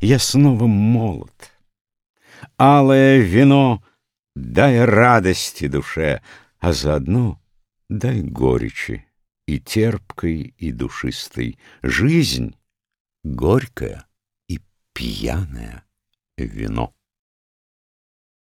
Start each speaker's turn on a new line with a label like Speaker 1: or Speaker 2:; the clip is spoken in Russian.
Speaker 1: я снова молод. Алое вино дай радости душе, а заодно дай горечи и терпкой, и душистой. Жизнь горькая и пьяное вино.